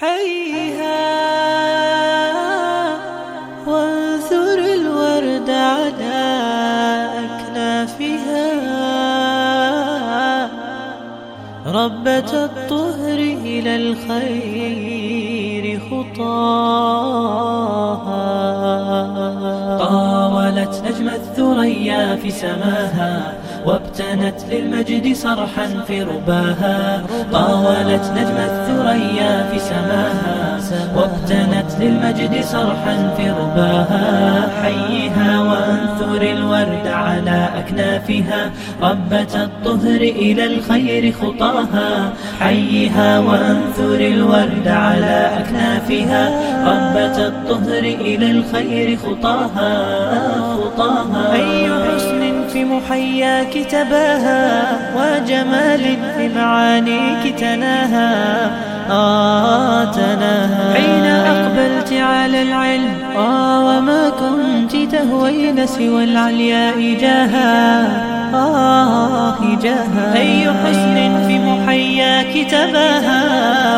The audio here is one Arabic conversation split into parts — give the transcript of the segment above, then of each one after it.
حيها. وانثر الورد على أكنافها ربة الطهر إلى الخير خطاها نجم الثريا في سماها وابتنت للمجد صرحا في رباها. طاولت نجم الثريا في سماها وابتنت للمجد صرحا في رباها. حيها وأنثر الورد على أكنافها ربة الطهر إلى الخير خطاها. حيها وانثر الورد على أكنافها. ربة الطهر إلى الخير خطاها. خطاها. أي حسن في محياك تباها وجمال في معانيك تناها آه تناها حين أقبلت على العلم؟ آه تهوين سوى العلياء جاها؟ آه جاها. أي حسن في محياك تباها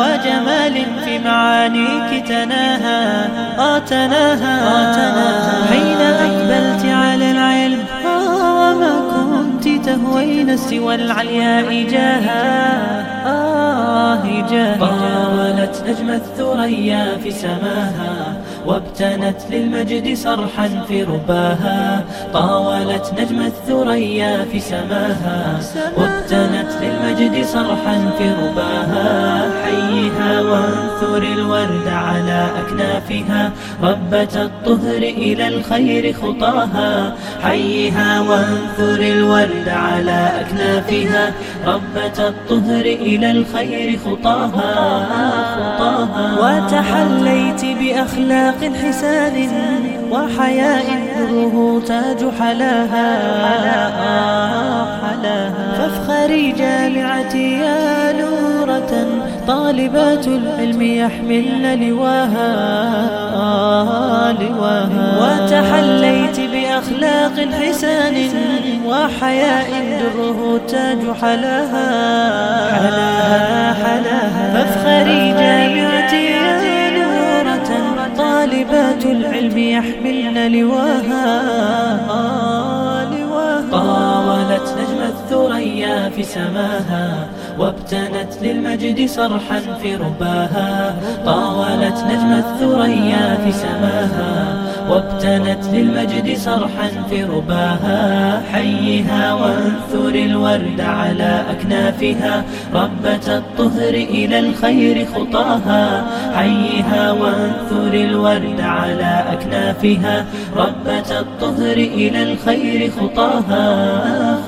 وجمال في معانيك تناها آه تناها آه تناها حين أقبلت على العلم آه وما كنت تهوين سوى العلياء جاها؟ آه جاها. طاولت نجم الثريا في سماها وابتنت للمجد صرحا في رباها طاولت نجم الثريا في سماها. وابتنت للمجد صرحا في رباها حيها وانثر الورد على أكنافها ربة الطهر إلى الخير خطاها. حيها وانثر الورد على أكنافها ربة الطهر إلى الخير خطاها خطاها. وتحليت بأخلاق حسان وحياء ذره تاج حلاها. حلاها فافخري جامعتي يا نورة طالبات العلم يحملن لواها لواها. وتحليت بأخلاق حسان وحياء دره تاج حلاها. حلاها حلاها. طالبات العلم يحملن لواها. في سماها وابتنت للمجد صرحا في رباها. طاولت نجم الثريا في سماها وابتنت للمجد صرحا في رباها. حيها وانثر الورد على أكنافها ربة الطهر إلى الخير خطاها. حيها وانثر الورد على أكنافها ربة الطهر إلى الخير خطاها.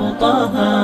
خطاها.